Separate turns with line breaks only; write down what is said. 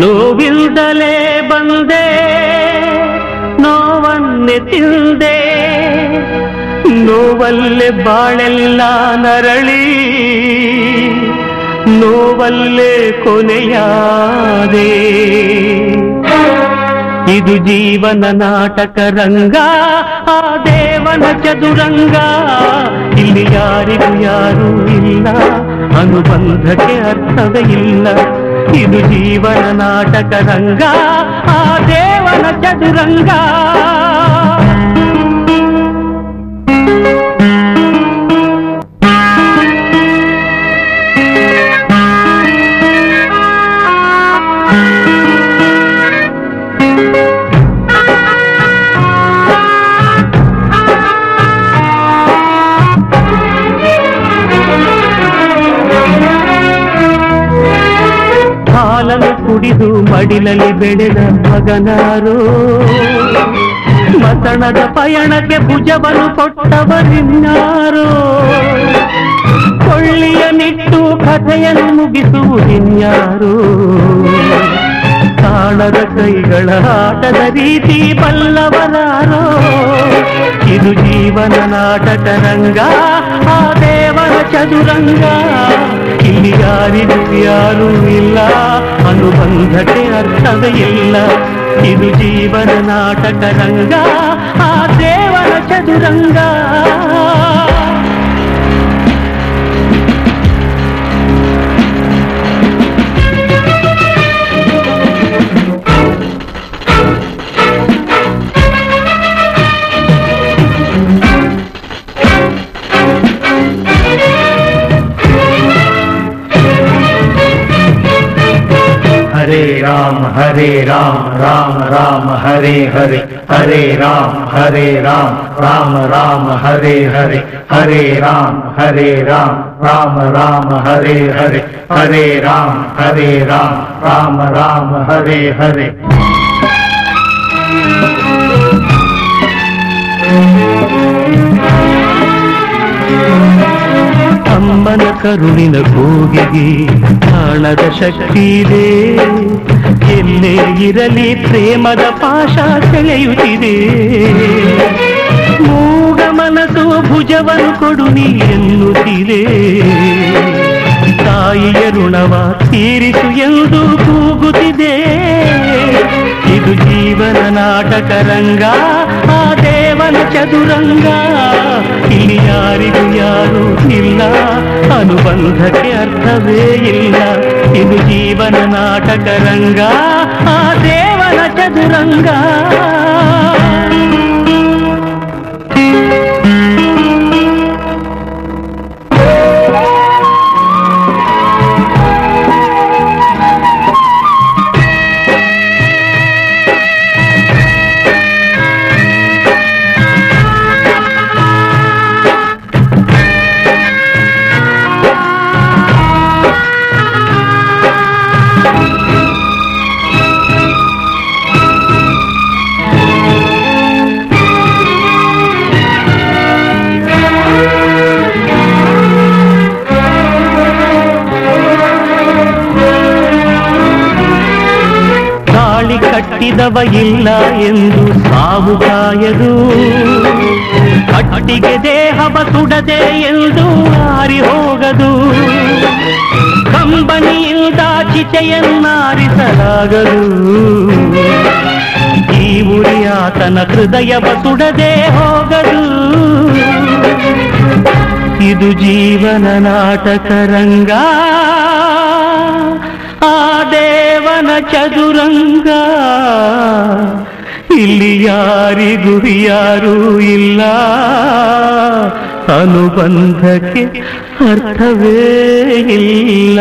ನೋವಿಲ್ದಲೇ ಬಂದೆ, ನೋವನ್ನೆ ತಿಂದೆ. ನೋವಲ್ಲೆ ಬಾಳೆಲ್ಲ ನರಳಿ, ನೋವಲ್ಲೆ ಕೊನೆಯಾದೆ. ಇದು ಜೀವನ ನಾಟಕ ರಂಗ, ಆ ದೇವನ ಚದುರಂಗ. ಇಲ್ಲಿ ಯಾರಿಗೂ ಯಾರೂ ಇಲ್ಲ, ಅನುಬಂಧಕ್ಕೆ ಅರ್ಥವೇ ಇಲ್ಲ. ఇది జీవన నాటక రంగా ఆ దేవన చదురంగా ಹಾಲನ್ನು ಕುಡಿದು ಮಡಿಲಲ್ಲಿ ಬೆಳೆದ ಮಗನಾರು ಮತಣದ ಪಯಣಕ್ಕೆ ಭುಜವನ್ನು ಕೊಟ್ಟವರಿನ್ನಾರು ಕೊಳ್ಳಿಯ ನಿಟ್ಟು ಕಥೆಯನ್ನು ಮುಗಿಸುವುದಿನ್ಯಾರು ಕಾಣದ ಕೈಗಳ ಆಟದ ರೀತಿ ಬಲ್ಲವರಾರೋ ಇದು ಜೀವನ ನಾಟಕ ರಂಗ ಆ ದೇವರ ಚದುರಂಗ ಇಲ್ಲಿ ಯಾರಿಗೂ ಯಾರೂ ಇಲ್ಲ ಅನುಬಂಧಕ್ಕೆ ಅರ್ಥವೇ ಇಲ್ಲ ಇದು ಜೀವನ ನಾಟಕ ರಂಗ ಆ ದೇವರ ಚದುರಂಗ
हरे राम हरे राम राम राम, हरे हरे हरे राम हरे राम राम राम, हरे हरे हरे राम हरे राम राम राम, हरे हरे हरे राम हरे राम राम राम, हरे हरे।
ಕರುಣಿನ ಕೂಗಿಗೆ ಕಾಣದ ಶಕ್ತಿ ಇದೆ ಎಲ್ಲೇ ಇರಲಿ ಪ್ರೇಮದ ಪಾಶ ಸೆಳೆಯುತ್ತಿದೆ ಮೂಗ ಮನಸ್ಸು ಭುಜವನ್ನು ಕೊಡು ನೀ ಎನ್ನುತ್ತಿದೆ ತಾಯಿಯ ಋಣವ ತೀರಿಸು ಎಂದು ಕೂಗುತ್ತಿದೆ ಇದು ಜೀವನ ನಾಟಕ ರಂಗ ಆ ದೇವನ ಚದುರಂಗ ಇಲ್ಲಿ ಯಾರಿಗೂ ಯಾರೂ ಇಲ್ಲ ಅನುಬಂಧಕ್ಕೆ ಅರ್ಥವೇ ಇಲ್ಲ ಇದು ಜೀವನ ನಾಟಕ ರಂಗ ಆ ದೇವನ ಚದುರಂಗ ತಾಳಿ ಕಟ್ಟಿದವ ಇಲ್ಲ ಎಂದು ಸಾವು ಕಾಯದು ಕಟ್ಟಿಗೆ ದೇಹವ ಸುಡದೆ ಎಂದು ಹಾರಿ ಹೋಗದು ಕಂಬನಿಯಿಂದ ಚಿತೆಯನ್ನಾರಿಸಲಾಗದು ಈ ಉರಿ ಆತನ ಹೃದಯವ ಸುಡದೆ ಹೋಗದು ಇದು ಜೀವನ ನಾಟಕ ರಂಗ ಚದುರಂಗ. ಇಲ್ಲಿ ಯಾರಿಗೂ ಯಾರೂ ಇಲ್ಲ. ಅನುಬಂಧಕ್ಕೆ ಅರ್ಥವೇ ಇಲ್ಲ.